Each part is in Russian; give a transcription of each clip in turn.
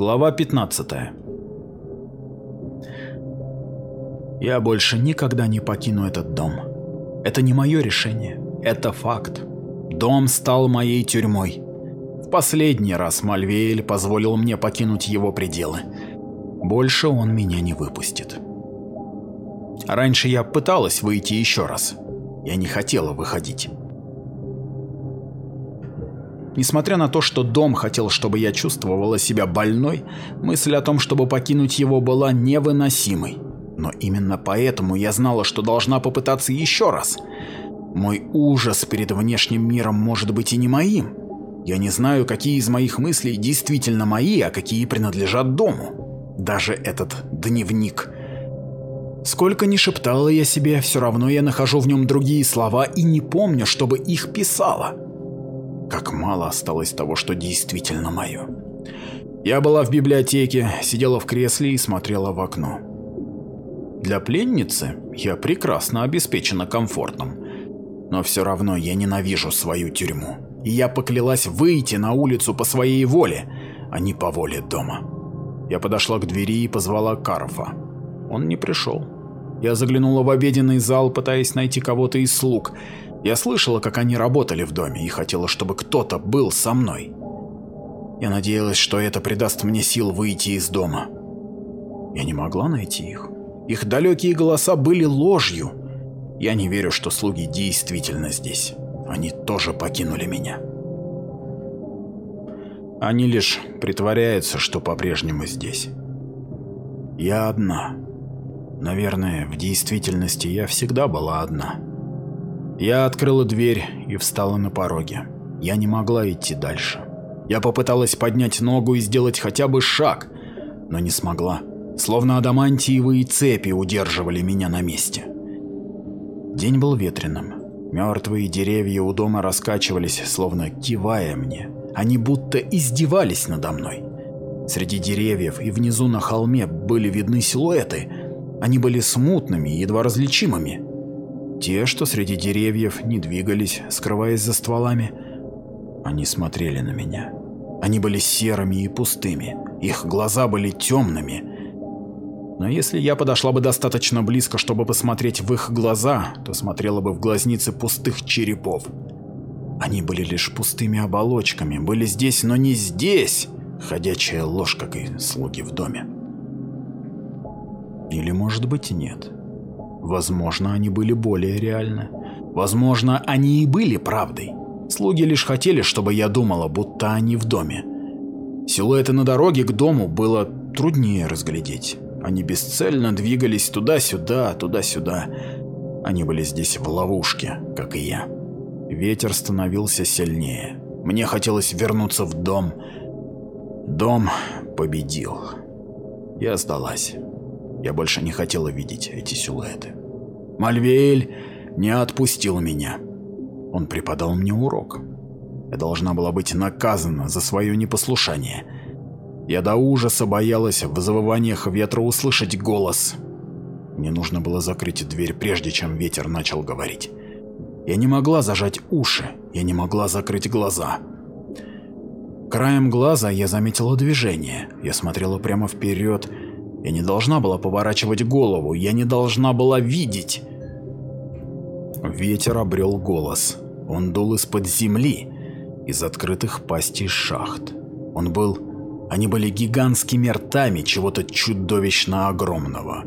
Глава 15 Я больше никогда не покину этот дом. Это не мое решение, это факт. Дом стал моей тюрьмой. В последний раз Мальвеэль позволил мне покинуть его пределы. Больше он меня не выпустит. Раньше я пыталась выйти еще раз. Я не хотела выходить. Несмотря на то, что дом хотел, чтобы я чувствовала себя больной, мысль о том, чтобы покинуть его, была невыносимой. Но именно поэтому я знала, что должна попытаться еще раз. Мой ужас перед внешним миром может быть и не моим. Я не знаю, какие из моих мыслей действительно мои, а какие принадлежат дому. Даже этот дневник. Сколько ни шептала я себе, все равно я нахожу в нем другие слова и не помню, чтобы их писала. Как мало осталось того, что действительно мое. Я была в библиотеке, сидела в кресле и смотрела в окно. Для пленницы я прекрасно обеспечена комфортом, но все равно я ненавижу свою тюрьму, и я поклялась выйти на улицу по своей воле, а не по воле дома. Я подошла к двери и позвала Карфа. Он не пришел. Я заглянула в обеденный зал, пытаясь найти кого-то из слуг, я слышала, как они работали в доме и хотела, чтобы кто-то был со мной. Я надеялась, что это придаст мне сил выйти из дома. Я не могла найти их. Их далекие голоса были ложью. Я не верю, что слуги действительно здесь. Они тоже покинули меня. Они лишь притворяются, что по-прежнему здесь. Я одна. Наверное, в действительности я всегда была одна. Я открыла дверь и встала на пороге. Я не могла идти дальше. Я попыталась поднять ногу и сделать хотя бы шаг, но не смогла. Словно адамантиевые цепи удерживали меня на месте. День был ветреным. Мертвые деревья у дома раскачивались, словно кивая мне. Они будто издевались надо мной. Среди деревьев и внизу на холме были видны силуэты. Они были смутными, едва различимыми. Те, что среди деревьев не двигались, скрываясь за стволами, они смотрели на меня. Они были серыми и пустыми, их глаза были темными. Но если я подошла бы достаточно близко, чтобы посмотреть в их глаза, то смотрела бы в глазницы пустых черепов. Они были лишь пустыми оболочками, были здесь, но не здесь. Ходячая ложь, как и слуги в доме. Или может быть нет. Возможно, они были более реальны. Возможно, они и были правдой. Слуги лишь хотели, чтобы я думала, будто они в доме. Силуэты на дороге к дому было труднее разглядеть. Они бесцельно двигались туда-сюда, туда-сюда. Они были здесь в ловушке, как и я. Ветер становился сильнее. Мне хотелось вернуться в дом. Дом победил. Я сдалась. Я больше не хотела видеть эти силуэты. Мальвеэль не отпустил меня. Он преподал мне урок. Я должна была быть наказана за свое непослушание. Я до ужаса боялась в завываниях ветра услышать голос. Мне нужно было закрыть дверь, прежде чем ветер начал говорить. Я не могла зажать уши, я не могла закрыть глаза. Краем глаза я заметила движение. Я смотрела прямо вперед я не должна была поворачивать голову, я не должна была видеть. Ветер обрел голос. Он дул из-под земли, из открытых пастей шахт. Он был... Они были гигантскими ртами чего-то чудовищно огромного.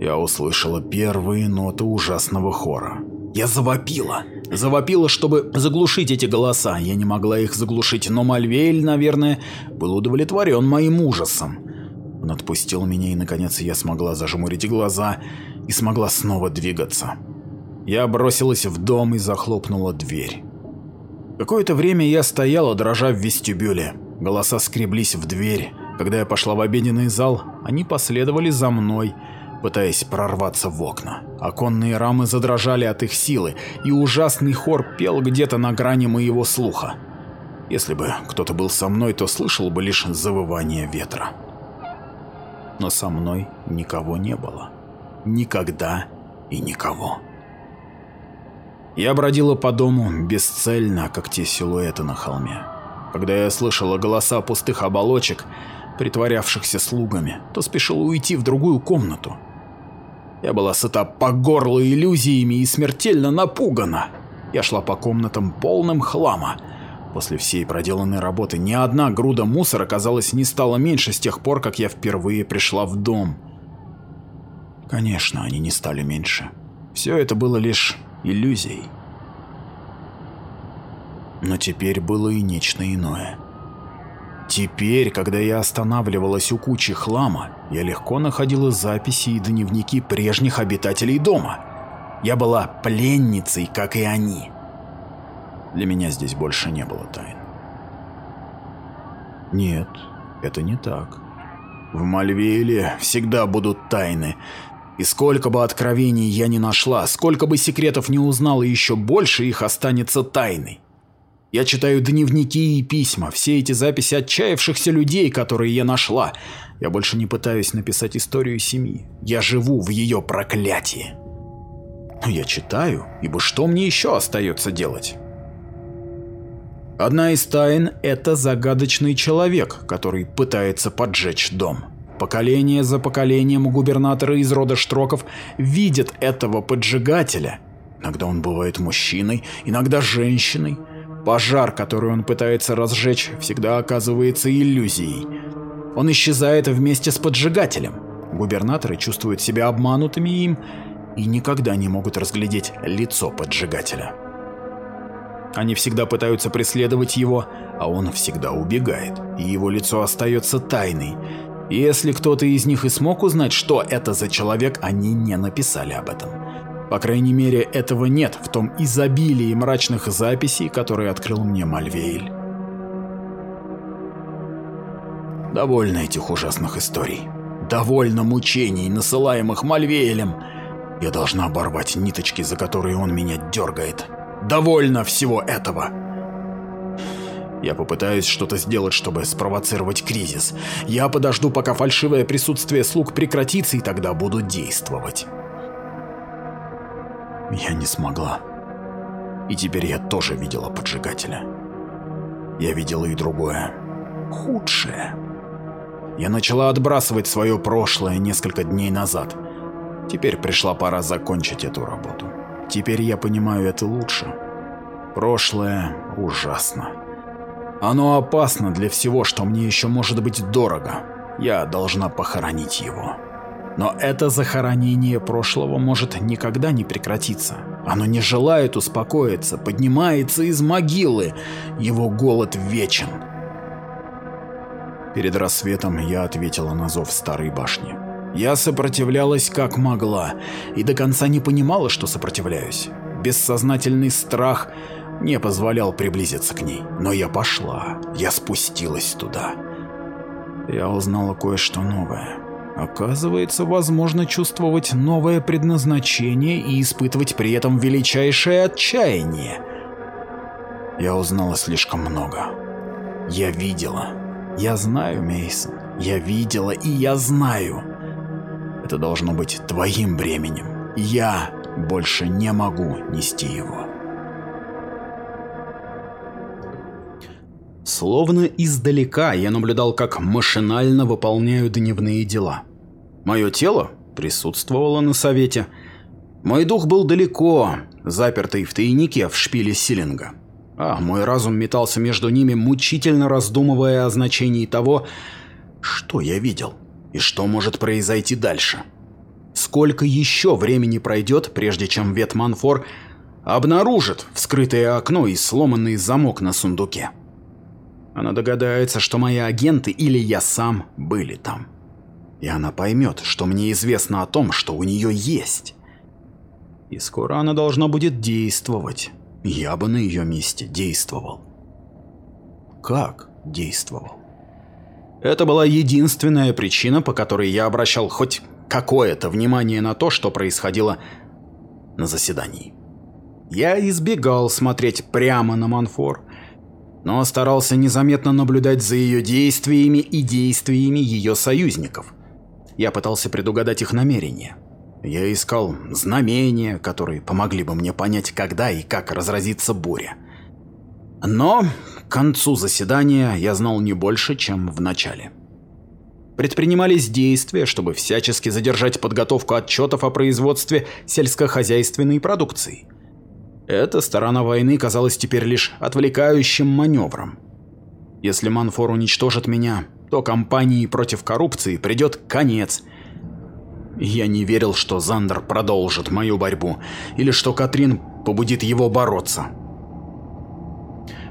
Я услышала первые ноты ужасного хора. Я завопила. Завопила, чтобы заглушить эти голоса. Я не могла их заглушить, но Мальвейль, наверное, был удовлетворен моим ужасом. Он отпустил меня, и наконец я смогла зажмурить глаза и смогла снова двигаться. Я бросилась в дом и захлопнула дверь. Какое-то время я стояла, дрожа в вестибюле. Голоса скреблись в дверь. Когда я пошла в обеденный зал, они последовали за мной, пытаясь прорваться в окна. Оконные рамы задрожали от их силы, и ужасный хор пел где-то на грани моего слуха. Если бы кто-то был со мной, то слышал бы лишь завывание ветра но со мной никого не было. Никогда и никого. Я бродила по дому бесцельно, как те силуэты на холме. Когда я слышала голоса пустых оболочек, притворявшихся слугами, то спешила уйти в другую комнату. Я была сыта по горло иллюзиями и смертельно напугана. Я шла по комнатам полным хлама. После всей проделанной работы ни одна груда мусора, казалось, не стала меньше с тех пор, как я впервые пришла в дом. Конечно, они не стали меньше. Все это было лишь иллюзией. Но теперь было и нечто иное. Теперь, когда я останавливалась у кучи хлама, я легко находила записи и дневники прежних обитателей дома. Я была пленницей, как и они. Для меня здесь больше не было тайн. Нет, это не так. В Мальвейле всегда будут тайны. И сколько бы откровений я ни нашла, сколько бы секретов не узнала, еще больше их останется тайной. Я читаю дневники и письма, все эти записи отчаявшихся людей, которые я нашла. Я больше не пытаюсь написать историю семьи. Я живу в ее проклятии. Но я читаю, ибо что мне еще остается делать? Одна из тайн – это загадочный человек, который пытается поджечь дом. Поколение за поколением губернаторы из рода Штроков видят этого поджигателя. Иногда он бывает мужчиной, иногда женщиной. Пожар, который он пытается разжечь, всегда оказывается иллюзией. Он исчезает вместе с поджигателем. Губернаторы чувствуют себя обманутыми им и никогда не могут разглядеть лицо поджигателя. Они всегда пытаются преследовать его, а он всегда убегает, и его лицо остается тайной. Если кто-то из них и смог узнать, что это за человек, они не написали об этом. По крайней мере, этого нет в том изобилии мрачных записей, которые открыл мне Мальвейль. Довольно этих ужасных историй. Довольно мучений, насылаемых Мальвейлем. Я должна оборвать ниточки, за которые он меня дергает. Довольно всего этого. Я попытаюсь что-то сделать, чтобы спровоцировать кризис. Я подожду, пока фальшивое присутствие слуг прекратится, и тогда буду действовать. Я не смогла. И теперь я тоже видела поджигателя. Я видела и другое. Худшее. Я начала отбрасывать свое прошлое несколько дней назад. Теперь пришла пора закончить эту работу. Теперь я понимаю это лучше. Прошлое ужасно. Оно опасно для всего, что мне еще может быть дорого. Я должна похоронить его. Но это захоронение прошлого может никогда не прекратиться. Оно не желает успокоиться, поднимается из могилы. Его голод вечен. Перед рассветом я ответила на зов старой башни. Я сопротивлялась как могла и до конца не понимала, что сопротивляюсь. Бессознательный страх не позволял приблизиться к ней, но я пошла, я спустилась туда. Я узнала кое-что новое. Оказывается, возможно чувствовать новое предназначение и испытывать при этом величайшее отчаяние. Я узнала слишком много. Я видела. Я знаю, Мейсон. Я видела и я знаю. Это должно быть твоим бременем. Я больше не могу нести его. Словно издалека я наблюдал, как машинально выполняю дневные дела. Мое тело присутствовало на совете. Мой дух был далеко, запертый в тайнике в шпиле Силинга. А мой разум метался между ними, мучительно раздумывая о значении того, что я видел и что может произойти дальше. Сколько еще времени пройдет, прежде чем Ветманфор обнаружит вскрытое окно и сломанный замок на сундуке? Она догадается, что мои агенты или я сам были там. И она поймет, что мне известно о том, что у нее есть. И скоро она должна будет действовать. Я бы на ее месте действовал. Как действовал? Это была единственная причина, по которой я обращал хоть какое-то внимание на то, что происходило на заседании. Я избегал смотреть прямо на Манфор, но старался незаметно наблюдать за ее действиями и действиями ее союзников. Я пытался предугадать их намерения. Я искал знамения, которые помогли бы мне понять, когда и как разразится буря. Но к концу заседания я знал не больше, чем в начале. Предпринимались действия, чтобы всячески задержать подготовку отчетов о производстве сельскохозяйственной продукции. Эта сторона войны казалась теперь лишь отвлекающим маневром. Если Манфор уничтожит меня, то компании против коррупции придет конец. Я не верил, что Зандер продолжит мою борьбу, или что Катрин побудит его бороться.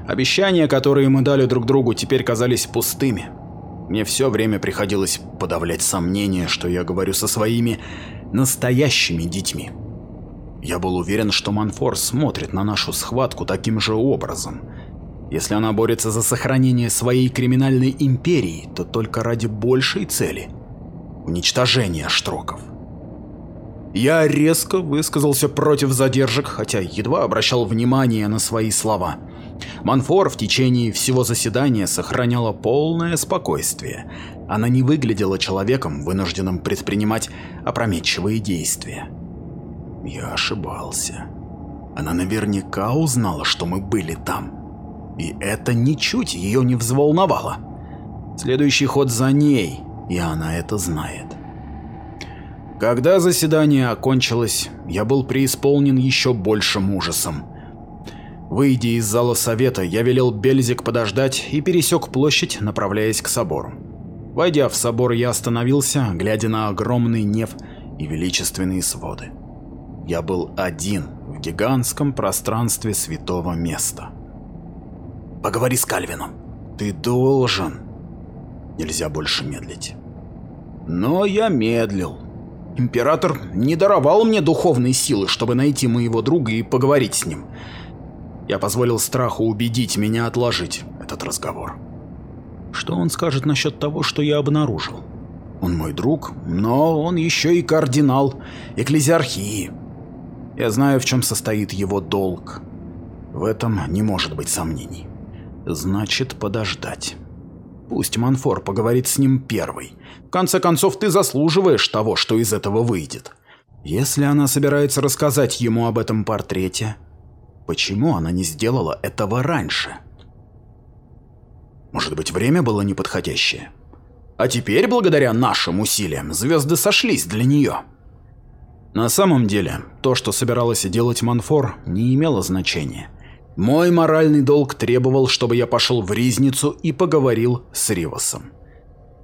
Обещания, которые мы дали друг другу, теперь казались пустыми. Мне все время приходилось подавлять сомнения, что я говорю со своими настоящими детьми. Я был уверен, что Манфор смотрит на нашу схватку таким же образом. Если она борется за сохранение своей криминальной империи, то только ради большей цели – уничтожения Штроков. Я резко высказался против задержек, хотя едва обращал внимание на свои слова. Манфор в течение всего заседания сохраняла полное спокойствие. Она не выглядела человеком, вынужденным предпринимать опрометчивые действия. Я ошибался. Она наверняка узнала, что мы были там. И это ничуть ее не взволновало. Следующий ход за ней, и она это знает. Когда заседание окончилось, я был преисполнен еще большим ужасом. Выйдя из зала совета, я велел Бельзик подождать и пересек площадь, направляясь к собору. Войдя в собор, я остановился, глядя на огромный неф и величественные своды. Я был один в гигантском пространстве святого места. «Поговори с Кальвином. Ты должен...» Нельзя больше медлить. Но я медлил. Император не даровал мне духовной силы, чтобы найти моего друга и поговорить с ним. Я позволил страху убедить меня отложить этот разговор. Что он скажет насчет того, что я обнаружил? Он мой друг, но он еще и кардинал экклезиархии. Я знаю, в чем состоит его долг. В этом не может быть сомнений. Значит, подождать. Пусть Манфор поговорит с ним первый. В конце концов, ты заслуживаешь того, что из этого выйдет. Если она собирается рассказать ему об этом портрете, Почему она не сделала этого раньше? Может быть, время было неподходящее? А теперь, благодаря нашим усилиям, звезды сошлись для нее. На самом деле, то, что собиралась делать Манфор, не имело значения. Мой моральный долг требовал, чтобы я пошел в Ризницу и поговорил с Ривасом.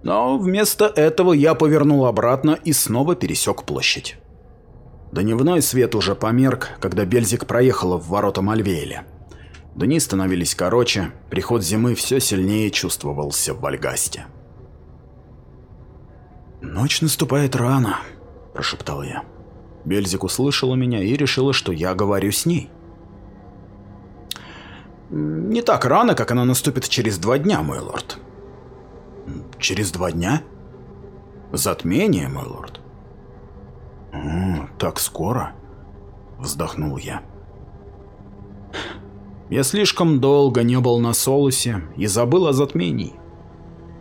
Но вместо этого я повернул обратно и снова пересек площадь. Дневной свет уже померк, когда Бельзик проехала в ворота Мальвейля. Дни становились короче, приход зимы все сильнее чувствовался в Вальгасте. «Ночь наступает рано», – прошептал я. Бельзик услышала меня и решила, что я говорю с ней. «Не так рано, как она наступит через два дня, мой лорд». «Через два дня?» «Затмение, мой лорд так скоро?» – вздохнул я. Я слишком долго не был на Солусе и забыл о затмении.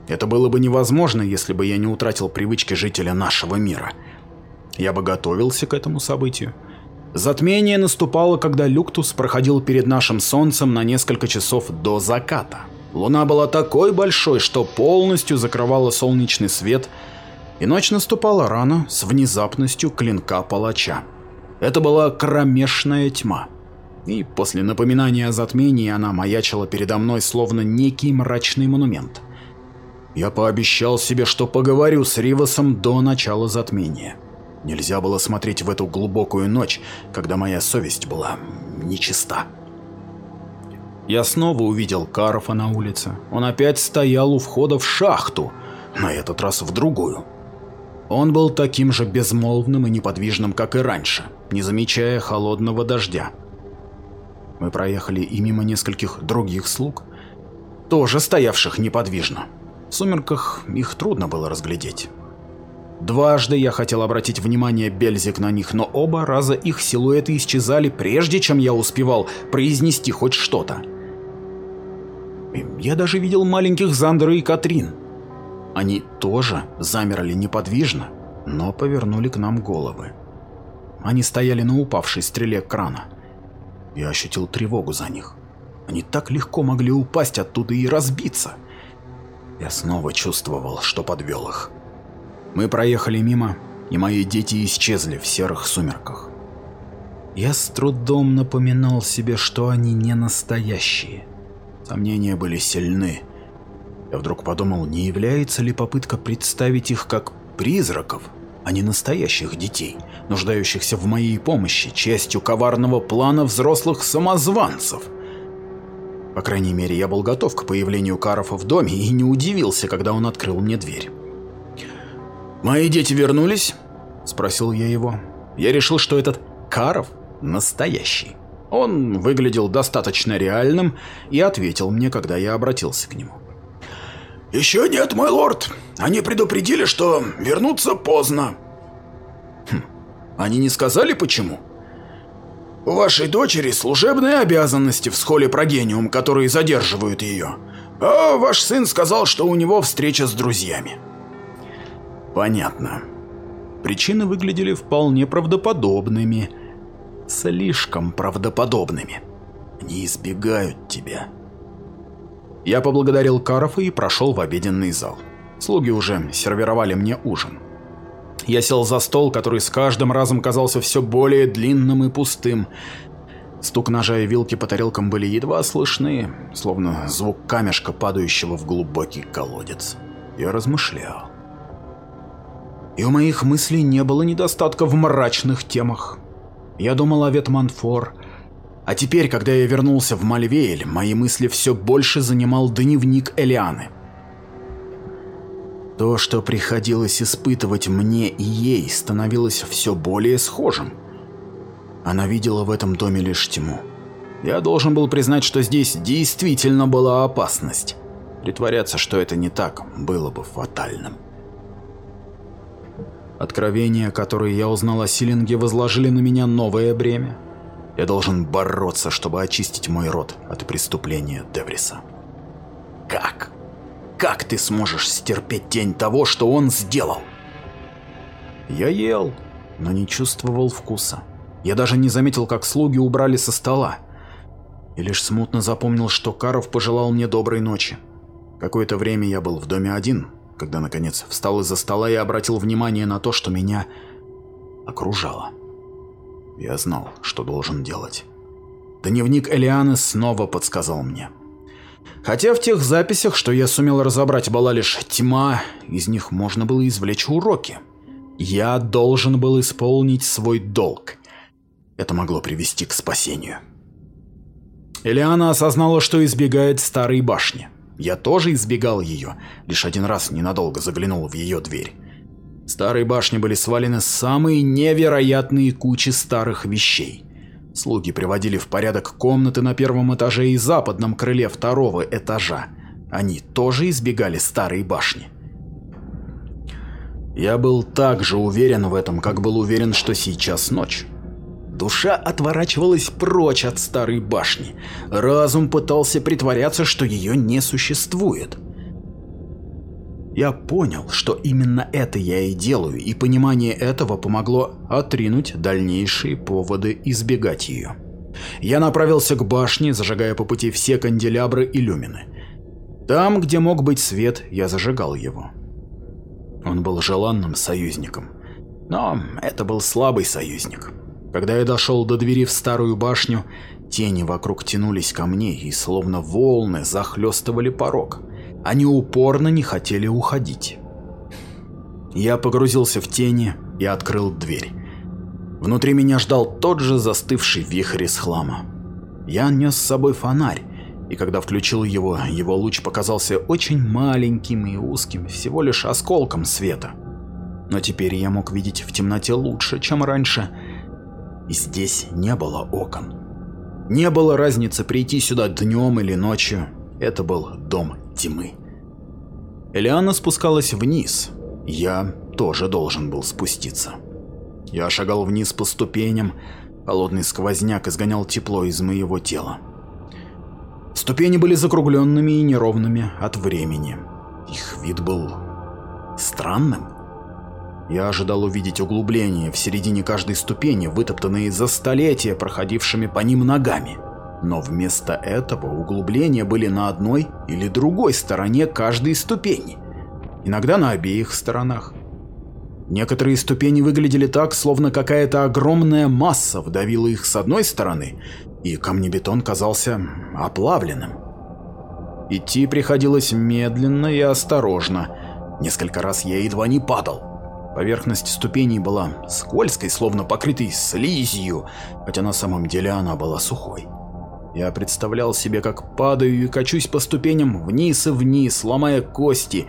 Это было бы невозможно, если бы я не утратил привычки жителя нашего мира. Я бы готовился к этому событию. Затмение наступало, когда Люктус проходил перед нашим солнцем на несколько часов до заката. Луна была такой большой, что полностью закрывала солнечный свет – и ночь наступала рано с внезапностью клинка палача. Это была кромешная тьма. И после напоминания о затмении она маячила передо мной словно некий мрачный монумент. Я пообещал себе, что поговорю с Ривасом до начала затмения. Нельзя было смотреть в эту глубокую ночь, когда моя совесть была нечиста. Я снова увидел Карфа на улице. Он опять стоял у входа в шахту, на этот раз в другую. Он был таким же безмолвным и неподвижным, как и раньше, не замечая холодного дождя. Мы проехали и мимо нескольких других слуг, тоже стоявших неподвижно. В сумерках их трудно было разглядеть. Дважды я хотел обратить внимание Бельзик на них, но оба раза их силуэты исчезали, прежде чем я успевал произнести хоть что-то. Я даже видел маленьких Зандера и Катрин, они тоже замерли неподвижно, но повернули к нам головы. Они стояли на упавшей стреле крана. Я ощутил тревогу за них. Они так легко могли упасть оттуда и разбиться. Я снова чувствовал, что подвел их. Мы проехали мимо, и мои дети исчезли в серых сумерках. Я с трудом напоминал себе, что они не настоящие. Сомнения были сильны. Я вдруг подумал, не является ли попытка представить их как призраков, а не настоящих детей, нуждающихся в моей помощи, частью коварного плана взрослых самозванцев. По крайней мере, я был готов к появлению Карофа в доме и не удивился, когда он открыл мне дверь. «Мои дети вернулись?» – спросил я его. Я решил, что этот Каров настоящий. Он выглядел достаточно реальным и ответил мне, когда я обратился к нему. «Еще нет, мой лорд. Они предупредили, что вернутся поздно». Хм, они не сказали почему? У вашей дочери служебные обязанности в схоле Прогениум, которые задерживают ее. А ваш сын сказал, что у него встреча с друзьями. Понятно. Причины выглядели вполне правдоподобными. Слишком правдоподобными. Они избегают тебя. Я поблагодарил Карофа и прошел в обеденный зал. Слуги уже сервировали мне ужин. Я сел за стол, который с каждым разом казался все более длинным и пустым. Стук ножа и вилки по тарелкам были едва слышны, словно звук камешка, падающего в глубокий колодец. Я размышлял. И у моих мыслей не было недостатка в мрачных темах. Я думал о Ветманфор, а теперь, когда я вернулся в Мальвейль, мои мысли все больше занимал дневник Элианы. То, что приходилось испытывать мне и ей, становилось все более схожим. Она видела в этом доме лишь тьму. Я должен был признать, что здесь действительно была опасность. Притворяться, что это не так, было бы фатальным. Откровения, которые я узнал о Силинге, возложили на меня новое бремя. Я должен бороться, чтобы очистить мой род от преступления Девриса. Как? Как ты сможешь стерпеть тень того, что он сделал? Я ел, но не чувствовал вкуса. Я даже не заметил, как слуги убрали со стола. И лишь смутно запомнил, что Каров пожелал мне доброй ночи. Какое-то время я был в доме один, когда наконец встал из-за стола и обратил внимание на то, что меня окружало. Я знал, что должен делать. Дневник Элианы снова подсказал мне. Хотя в тех записях, что я сумел разобрать, была лишь тьма, из них можно было извлечь уроки. Я должен был исполнить свой долг. Это могло привести к спасению. Элиана осознала, что избегает старой башни. Я тоже избегал ее, лишь один раз ненадолго заглянул в ее дверь. Старые башни были свалены самые невероятные кучи старых вещей. Слуги приводили в порядок комнаты на первом этаже и западном крыле второго этажа. Они тоже избегали старой башни. Я был так же уверен в этом, как был уверен, что сейчас ночь. Душа отворачивалась прочь от старой башни. Разум пытался притворяться, что ее не существует. Я понял, что именно это я и делаю, и понимание этого помогло отринуть дальнейшие поводы избегать ее. Я направился к башне, зажигая по пути все канделябры и люмины. Там, где мог быть свет, я зажигал его. Он был желанным союзником. Но это был слабый союзник. Когда я дошел до двери в старую башню, тени вокруг тянулись ко мне и словно волны захлестывали порог. Они упорно не хотели уходить. Я погрузился в тени и открыл дверь. Внутри меня ждал тот же застывший вихрь из хлама. Я нес с собой фонарь, и когда включил его, его луч показался очень маленьким и узким, всего лишь осколком света. Но теперь я мог видеть в темноте лучше, чем раньше, и здесь не было окон. Не было разницы прийти сюда днем или ночью, это был дом тьмы. Элиана спускалась вниз. Я тоже должен был спуститься. Я шагал вниз по ступеням, холодный сквозняк изгонял тепло из моего тела. Ступени были закругленными и неровными от времени. Их вид был странным. Я ожидал увидеть углубления в середине каждой ступени, вытоптанные за столетия проходившими по ним ногами. Но вместо этого углубления были на одной или другой стороне каждой ступени, иногда на обеих сторонах. Некоторые ступени выглядели так, словно какая-то огромная масса вдавила их с одной стороны, и камнебетон казался оплавленным. Идти приходилось медленно и осторожно. Несколько раз я едва не падал. Поверхность ступеней была скользкой, словно покрытой слизью, хотя на самом деле она была сухой. Я представлял себе, как падаю и качусь по ступеням вниз и вниз, ломая кости,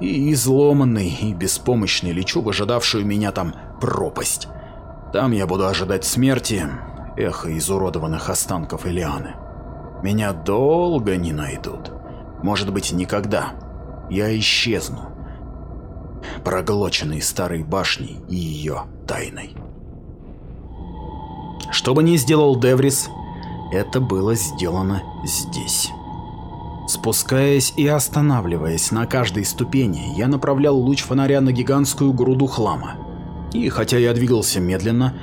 и изломанный и беспомощный лечу в ожидавшую меня там пропасть. Там я буду ожидать смерти, эхо изуродованных останков Элианы. Меня долго не найдут. Может быть, никогда. Я исчезну. Проглоченный старой башней и ее тайной. Что бы ни сделал Деврис, это было сделано здесь. Спускаясь и останавливаясь на каждой ступени, я направлял луч фонаря на гигантскую груду хлама. И хотя я двигался медленно,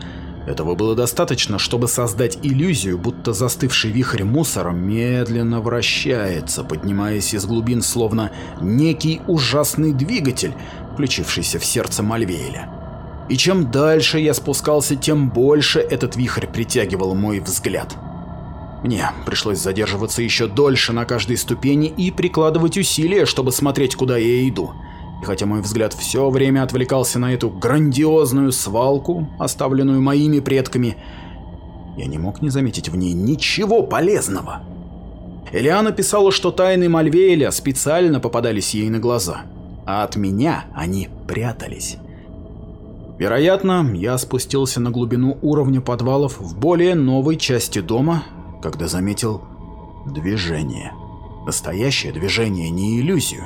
этого было достаточно, чтобы создать иллюзию, будто застывший вихрь мусора медленно вращается, поднимаясь из глубин словно некий ужасный двигатель, включившийся в сердце Мальвееля. И чем дальше я спускался, тем больше этот вихрь притягивал мой взгляд. Мне пришлось задерживаться еще дольше на каждой ступени и прикладывать усилия, чтобы смотреть, куда я иду. И хотя мой взгляд все время отвлекался на эту грандиозную свалку, оставленную моими предками, я не мог не заметить в ней ничего полезного. Элиана писала, что тайны Мальвеэля специально попадались ей на глаза, а от меня они прятались. Вероятно, я спустился на глубину уровня подвалов в более новой части дома, когда заметил движение. Настоящее движение, не иллюзию.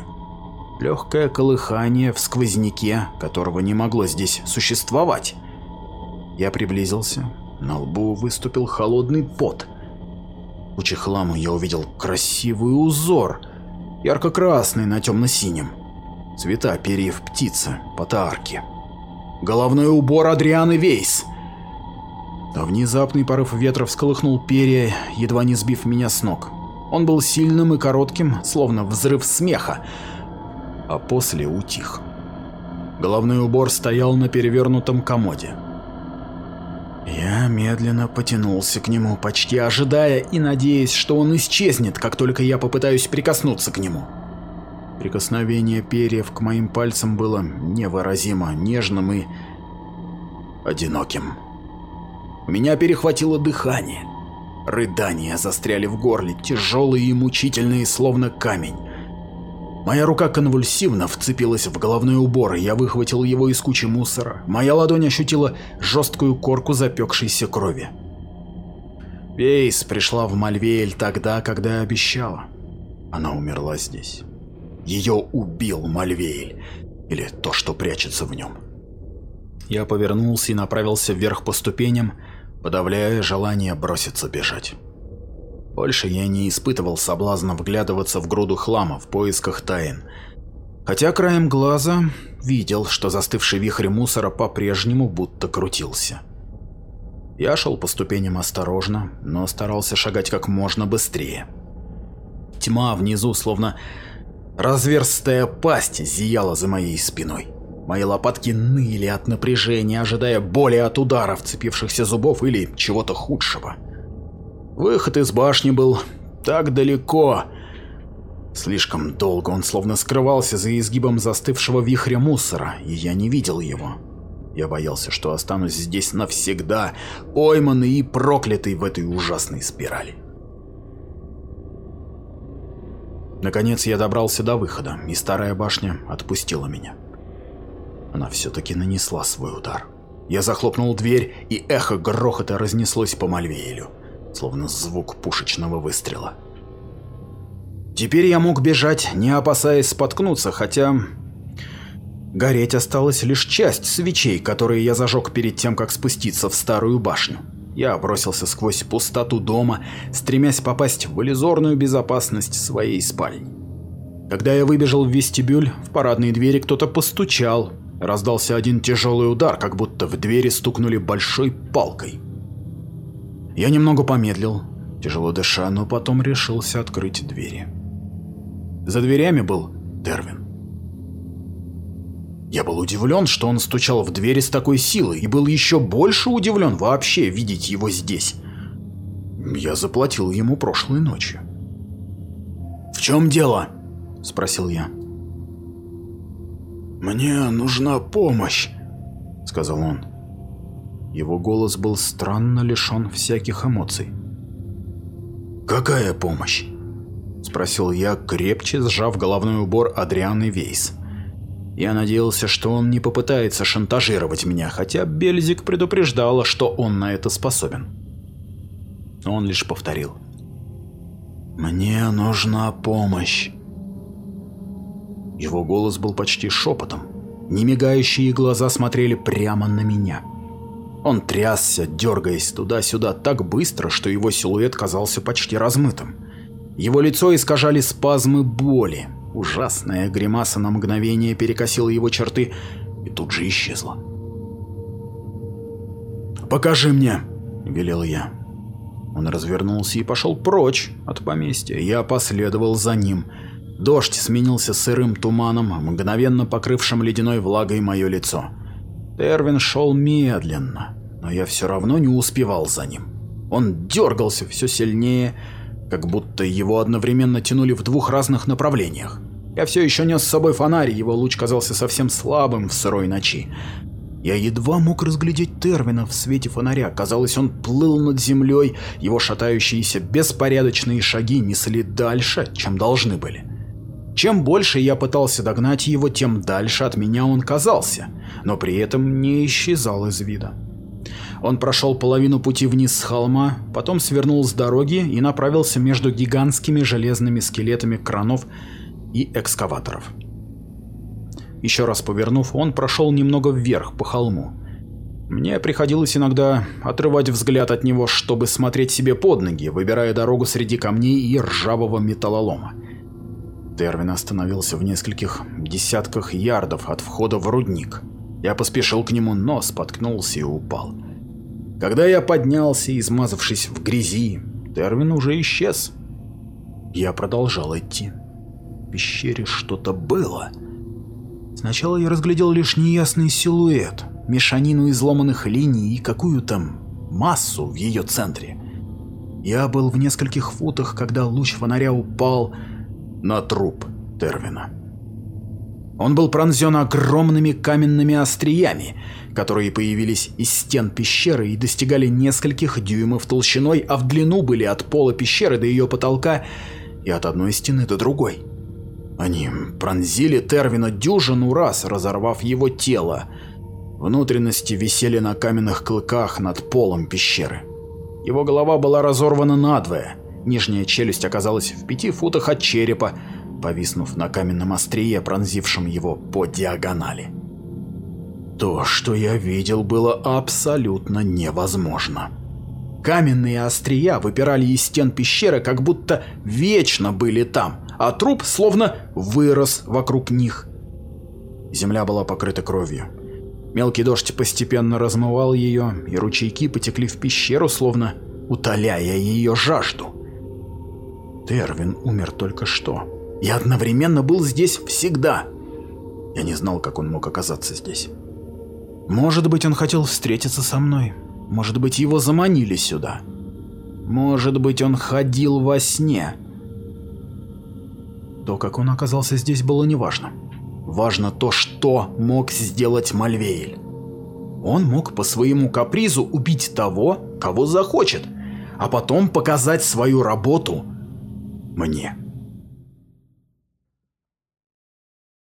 Легкое колыхание в сквозняке, которого не могло здесь существовать. Я приблизился, на лбу выступил холодный пот. У чехлама я увидел красивый узор, ярко-красный на темно-синем. Цвета перьев птицы, потаарки. Головной убор Адрианы Вейс — внезапный порыв ветра всколыхнул перья, едва не сбив меня с ног. Он был сильным и коротким, словно взрыв смеха, а после утих. Головной убор стоял на перевернутом комоде. Я медленно потянулся к нему, почти ожидая и надеясь, что он исчезнет, как только я попытаюсь прикоснуться к нему. Прикосновение перьев к моим пальцам было невыразимо нежным и одиноким. У меня перехватило дыхание. Рыдания застряли в горле, тяжелые и мучительные, словно камень. Моя рука конвульсивно вцепилась в головной убор, и я выхватил его из кучи мусора. Моя ладонь ощутила жесткую корку запекшейся крови. Вейс пришла в Мальвеэль тогда, когда я обещала. Она умерла здесь. Ее убил Мальвеэль, или то, что прячется в нем. Я повернулся и направился вверх по ступеням, подавляя желание броситься бежать. Больше я не испытывал соблазна вглядываться в груду хлама в поисках тайн, хотя краем глаза видел, что застывший вихрь мусора по-прежнему будто крутился. Я шел по ступеням осторожно, но старался шагать как можно быстрее. Тьма внизу, словно разверстая пасть, зияла за моей спиной. Мои лопатки ныли от напряжения, ожидая боли от ударов, цепившихся зубов или чего-то худшего. Выход из башни был так далеко. Слишком долго он словно скрывался за изгибом застывшего вихря мусора, и я не видел его. Я боялся, что останусь здесь навсегда, пойманный и проклятый в этой ужасной спирали. Наконец я добрался до выхода, и старая башня отпустила меня. Она все-таки нанесла свой удар. Я захлопнул дверь, и эхо грохота разнеслось по Мальвеелю, словно звук пушечного выстрела. Теперь я мог бежать, не опасаясь споткнуться, хотя... Гореть осталась лишь часть свечей, которые я зажег перед тем, как спуститься в старую башню. Я бросился сквозь пустоту дома, стремясь попасть в иллюзорную безопасность своей спальни. Когда я выбежал в вестибюль, в парадные двери кто-то постучал, Раздался один тяжелый удар, как будто в двери стукнули большой палкой. Я немного помедлил, тяжело дыша, но потом решился открыть двери. За дверями был Тервин. Я был удивлен, что он стучал в двери с такой силой, и был еще больше удивлен вообще видеть его здесь. Я заплатил ему прошлой ночью. «В чем дело?» – спросил я. «Мне нужна помощь», – сказал он. Его голос был странно лишен всяких эмоций. «Какая помощь?» – спросил я, крепче сжав головной убор Адрианы Вейс. Я надеялся, что он не попытается шантажировать меня, хотя Бельзик предупреждала, что он на это способен. Он лишь повторил. «Мне нужна помощь». Его голос был почти шепотом. Немигающие глаза смотрели прямо на меня. Он трясся, дергаясь туда-сюда так быстро, что его силуэт казался почти размытым. Его лицо искажали спазмы боли. Ужасная гримаса на мгновение перекосила его черты и тут же исчезла. «Покажи мне!» – велел я. Он развернулся и пошел прочь от поместья. Я последовал за ним. Дождь сменился сырым туманом, мгновенно покрывшим ледяной влагой мое лицо. Тервин шел медленно, но я все равно не успевал за ним. Он дергался все сильнее, как будто его одновременно тянули в двух разных направлениях. Я все еще нес с собой фонарь, его луч казался совсем слабым в сырой ночи. Я едва мог разглядеть Тервина в свете фонаря. Казалось, он плыл над землей, его шатающиеся беспорядочные шаги несли дальше, чем должны были. Чем больше я пытался догнать его, тем дальше от меня он казался, но при этом не исчезал из вида. Он прошел половину пути вниз с холма, потом свернул с дороги и направился между гигантскими железными скелетами кранов и экскаваторов. Еще раз повернув, он прошел немного вверх по холму. Мне приходилось иногда отрывать взгляд от него, чтобы смотреть себе под ноги, выбирая дорогу среди камней и ржавого металлолома. Тервин остановился в нескольких десятках ярдов от входа в рудник. Я поспешил к нему, но споткнулся и упал. Когда я поднялся, измазавшись в грязи, Тервин уже исчез. Я продолжал идти. В пещере что-то было. Сначала я разглядел лишь неясный силуэт, мешанину изломанных линий и какую-то массу в ее центре. Я был в нескольких футах, когда луч фонаря упал на труп Тервина. Он был пронзен огромными каменными остриями, которые появились из стен пещеры и достигали нескольких дюймов толщиной, а в длину были от пола пещеры до ее потолка и от одной стены до другой. Они пронзили Тервина дюжину раз, разорвав его тело. Внутренности висели на каменных клыках над полом пещеры. Его голова была разорвана надвое, нижняя челюсть оказалась в пяти футах от черепа, повиснув на каменном острие, пронзившем его по диагонали. То, что я видел, было абсолютно невозможно. Каменные острия выпирали из стен пещеры, как будто вечно были там, а труп словно вырос вокруг них. Земля была покрыта кровью. Мелкий дождь постепенно размывал ее, и ручейки потекли в пещеру, словно утоляя ее жажду. Тервин умер только что. И одновременно был здесь всегда. Я не знал, как он мог оказаться здесь. Может быть, он хотел встретиться со мной. Может быть, его заманили сюда. Может быть, он ходил во сне. То, как он оказался здесь, было неважно. Важно то, что мог сделать Мальвейль. Он мог по своему капризу убить того, кого захочет, а потом показать свою работу мне.